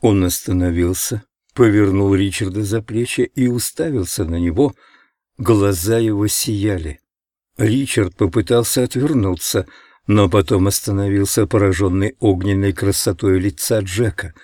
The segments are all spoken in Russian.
Он остановился, повернул Ричарда за плечи и уставился на него. Глаза его сияли. Ричард попытался отвернуться, но потом остановился, пораженный огненной красотой лица Джека.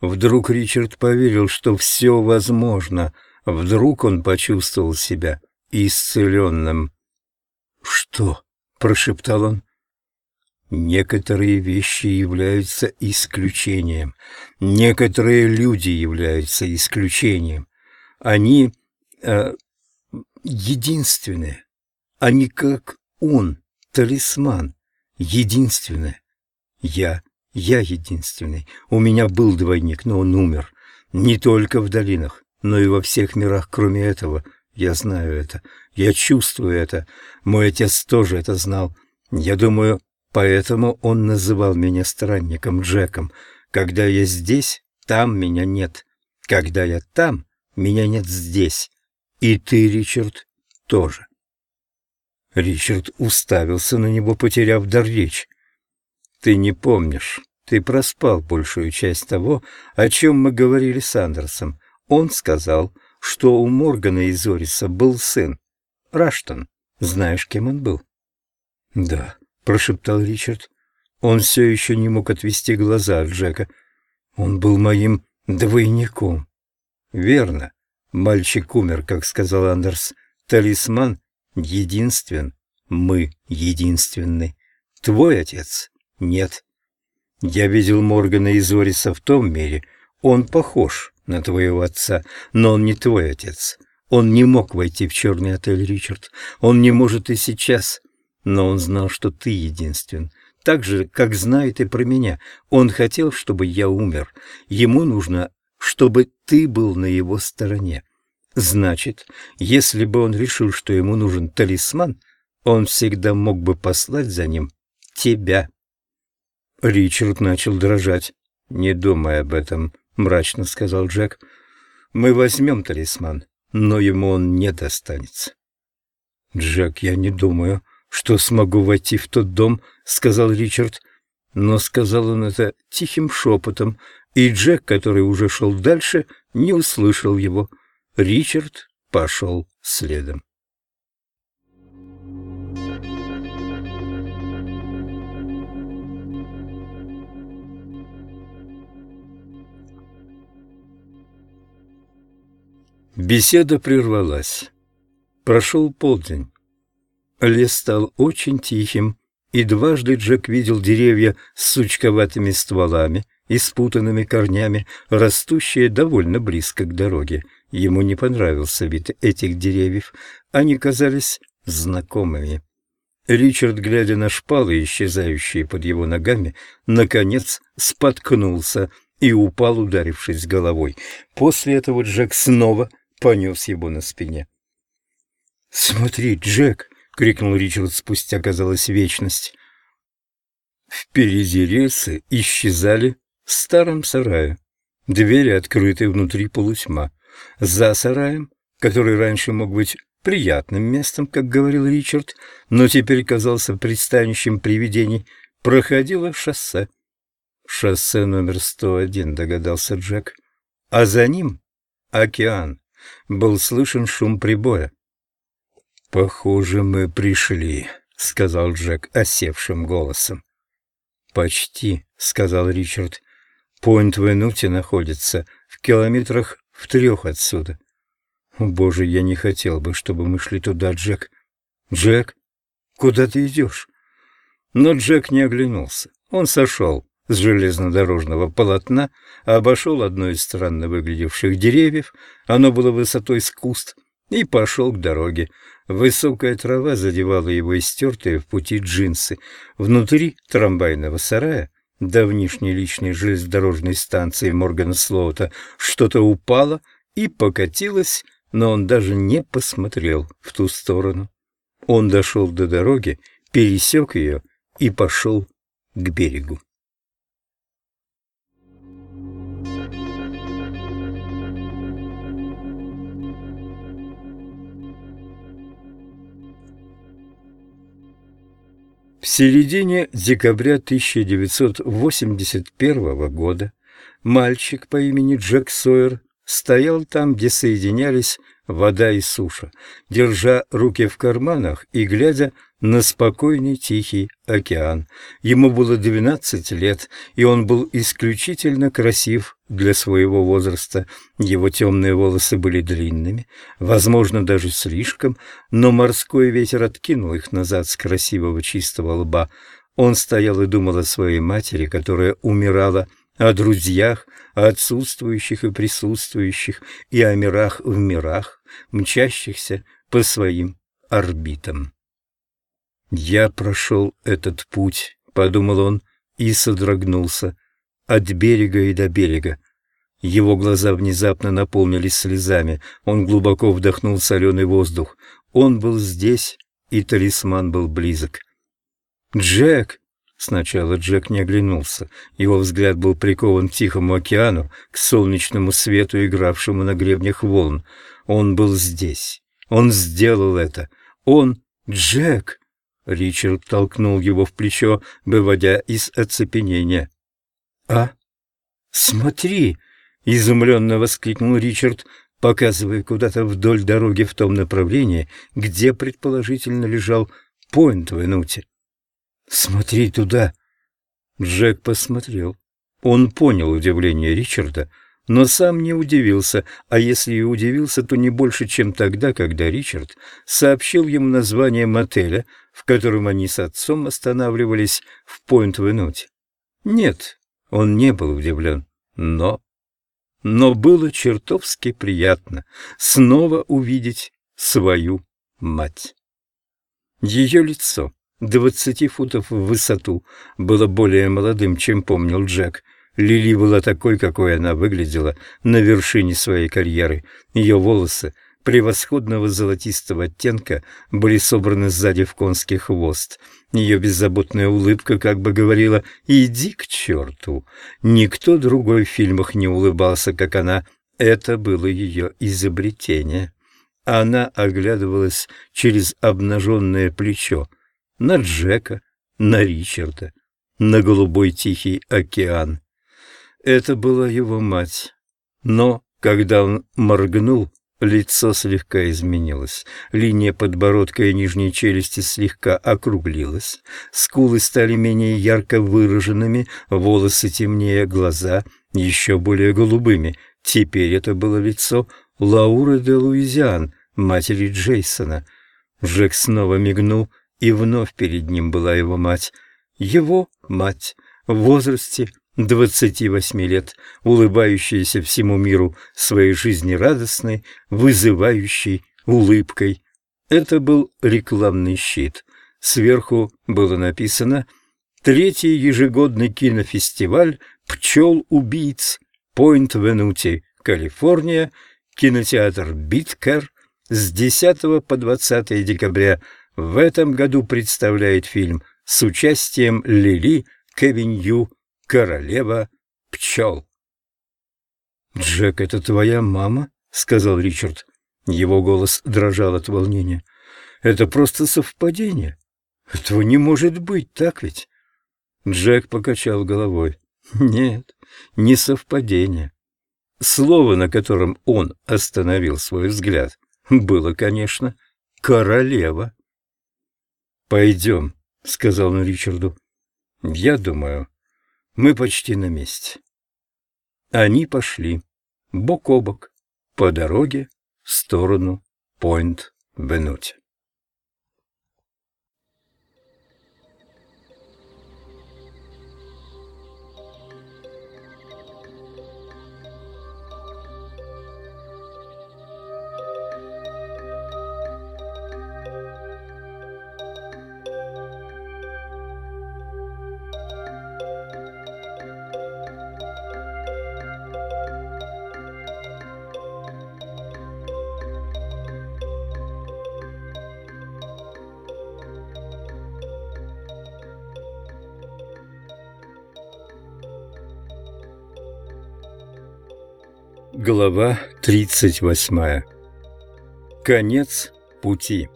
Вдруг Ричард поверил, что все возможно. Вдруг он почувствовал себя исцеленным. «Что?» — прошептал он. Некоторые вещи являются исключением. Некоторые люди являются исключением. Они э, единственные. Они как он, талисман. Единственное. Я, я единственный. У меня был двойник, но он умер. Не только в долинах, но и во всех мирах, кроме этого. Я знаю это. Я чувствую это. Мой отец тоже это знал. Я думаю, Поэтому он называл меня странником Джеком. Когда я здесь, там меня нет. Когда я там, меня нет здесь. И ты, Ричард, тоже. Ричард уставился на него, потеряв дар речи. «Ты не помнишь. Ты проспал большую часть того, о чем мы говорили с Андерсом. Он сказал, что у Моргана и Зориса был сын. Раштон. Знаешь, кем он был?» «Да». — прошептал Ричард. Он все еще не мог отвести глаза от Джека. Он был моим двойником. Верно. Мальчик умер, как сказал Андерс. Талисман единствен. Мы единственны. Твой отец? Нет. Я видел Моргана и Зориса в том мире. Он похож на твоего отца, но он не твой отец. Он не мог войти в черный отель, Ричард. Он не может и сейчас. Но он знал, что ты единствен, так же, как знает и про меня. Он хотел, чтобы я умер. Ему нужно, чтобы ты был на его стороне. Значит, если бы он решил, что ему нужен талисман, он всегда мог бы послать за ним тебя. Ричард начал дрожать. «Не думай об этом», — мрачно сказал Джек. «Мы возьмем талисман, но ему он не достанется». «Джек, я не думаю что смогу войти в тот дом», — сказал Ричард. Но сказал он это тихим шепотом, и Джек, который уже шел дальше, не услышал его. Ричард пошел следом. Беседа прервалась. Прошел полдень. Лес стал очень тихим, и дважды Джек видел деревья с сучковатыми стволами и спутанными корнями, растущие довольно близко к дороге. Ему не понравился вид этих деревьев, они казались знакомыми. Ричард, глядя на шпалы, исчезающие под его ногами, наконец споткнулся и упал, ударившись головой. После этого Джек снова понес его на спине. «Смотри, Джек!» — крикнул Ричард спустя, казалось, вечность. Впереди рельсы исчезали в старом сарае. Двери открыты, внутри полутьма. За сараем, который раньше мог быть приятным местом, как говорил Ричард, но теперь казался пристанищем привидений, проходило шоссе. Шоссе номер 101, догадался Джек. А за ним океан. Был слышен шум прибоя. «Похоже, мы пришли», — сказал Джек осевшим голосом. «Почти», — сказал Ричард. «Пойнт в Энуте находится в километрах в трех отсюда». «Боже, я не хотел бы, чтобы мы шли туда, Джек». «Джек, куда ты идешь?» Но Джек не оглянулся. Он сошел с железнодорожного полотна, обошел одно из странно выглядевших деревьев, оно было высотой с куст, и пошел к дороге. Высокая трава задевала его истертые в пути джинсы. Внутри трамвайного сарая, давнишней личной железнодорожной станции Моргана Слоута, что-то упало и покатилось, но он даже не посмотрел в ту сторону. Он дошел до дороги, пересек ее и пошел к берегу. В середине декабря 1981 года мальчик по имени Джек Сойер стоял там, где соединялись вода и суша, держа руки в карманах и глядя на спокойный тихий океан. Ему было двенадцать лет, и он был исключительно красив для своего возраста. Его темные волосы были длинными, возможно, даже слишком, но морской ветер откинул их назад с красивого чистого лба. Он стоял и думал о своей матери, которая умирала, о друзьях, о отсутствующих и присутствующих, и о мирах в мирах, мчащихся по своим орбитам. «Я прошел этот путь», — подумал он и содрогнулся, от берега и до берега. Его глаза внезапно наполнились слезами, он глубоко вдохнул соленый воздух. Он был здесь, и талисман был близок. «Джек!» Сначала Джек не оглянулся. Его взгляд был прикован к Тихому океану, к солнечному свету, игравшему на гребнях волн. Он был здесь. Он сделал это. Он... Джек! Ричард толкнул его в плечо, выводя из оцепенения. «А? Смотри!» — изумленно воскликнул Ричард, показывая куда-то вдоль дороги в том направлении, где, предположительно, лежал Пойнт в Энуте. «Смотри туда!» Джек посмотрел. Он понял удивление Ричарда, но сам не удивился, а если и удивился, то не больше, чем тогда, когда Ричард сообщил ему название мотеля, в котором они с отцом останавливались в Пойнт-Венуте. Нет, он не был удивлен, но... Но было чертовски приятно снова увидеть свою мать. Ее лицо двадцати футов в высоту, было более молодым, чем помнил Джек. Лили была такой, какой она выглядела на вершине своей карьеры. Ее волосы превосходного золотистого оттенка были собраны сзади в конский хвост. Ее беззаботная улыбка как бы говорила «иди к черту». Никто другой в фильмах не улыбался, как она. Это было ее изобретение. Она оглядывалась через обнаженное плечо на Джека, на Ричарда, на голубой тихий океан. Это была его мать. Но, когда он моргнул, лицо слегка изменилось. Линия подбородка и нижней челюсти слегка округлилась. Скулы стали менее ярко выраженными, волосы темнее, глаза еще более голубыми. Теперь это было лицо Лауры де Луизиан, матери Джейсона. Джек снова мигнул, и вновь перед ним была его мать. Его мать в возрасте двадцати восьми лет, улыбающаяся всему миру своей жизнерадостной, вызывающей улыбкой. Это был рекламный щит. Сверху было написано «Третий ежегодный кинофестиваль «Пчел-убийц» Пойнт-Венути, Калифорния, кинотеатр «Биткер» с 10 по 20 декабря в этом году представляет фильм с участием Лили Кевинью «Королева пчел». «Джек, это твоя мама?» — сказал Ричард. Его голос дрожал от волнения. «Это просто совпадение. Этого не может быть, так ведь?» Джек покачал головой. «Нет, не совпадение». Слово, на котором он остановил свой взгляд, было, конечно, «королева». «Пойдем», — сказал он Ричарду. «Я думаю, мы почти на месте». Они пошли бок о бок по дороге в сторону Пойнт-Бенути. Глава 38. Конец пути.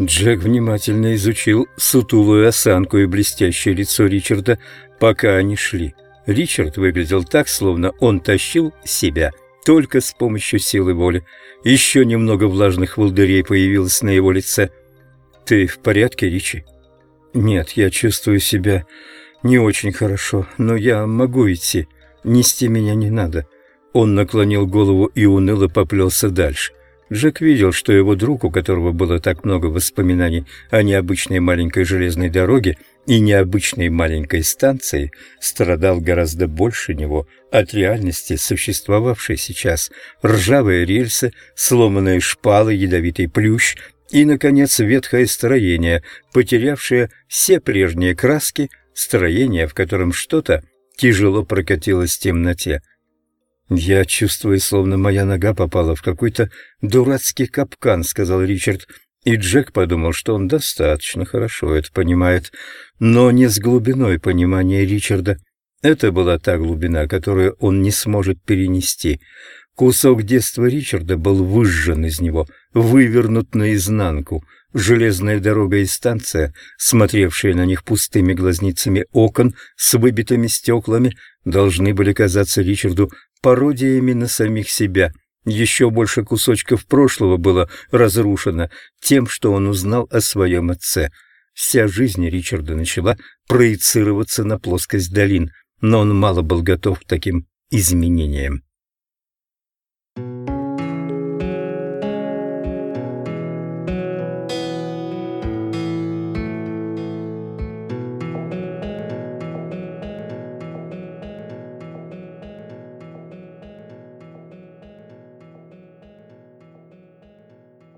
Джек внимательно изучил сутулую осанку и блестящее лицо Ричарда, пока они шли. Ричард выглядел так, словно он тащил себя только с помощью силы воли. Еще немного влажных волдырей появилось на его лице. «Ты в порядке, Ричи?» «Нет, я чувствую себя не очень хорошо, но я могу идти. Нести меня не надо». Он наклонил голову и уныло поплелся дальше. Джек видел, что его друг, у которого было так много воспоминаний о необычной маленькой железной дороге и необычной маленькой станции, страдал гораздо больше него от реальности, существовавшей сейчас. Ржавые рельсы, сломанные шпалы, ядовитый плющ и, наконец, ветхое строение, потерявшее все прежние краски, строение, в котором что-то тяжело прокатилось в темноте. «Я чувствую, словно моя нога попала в какой-то дурацкий капкан», — сказал Ричард. И Джек подумал, что он достаточно хорошо это понимает, но не с глубиной понимания Ричарда. Это была та глубина, которую он не сможет перенести. Кусок детства Ричарда был выжжен из него, вывернут наизнанку. Железная дорога и станция, смотревшие на них пустыми глазницами окон с выбитыми стеклами, должны были казаться Ричарду пародиями на самих себя. Еще больше кусочков прошлого было разрушено тем, что он узнал о своем отце. Вся жизнь Ричарда начала проецироваться на плоскость долин, но он мало был готов к таким изменениям.